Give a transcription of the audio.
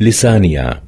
لسانيا.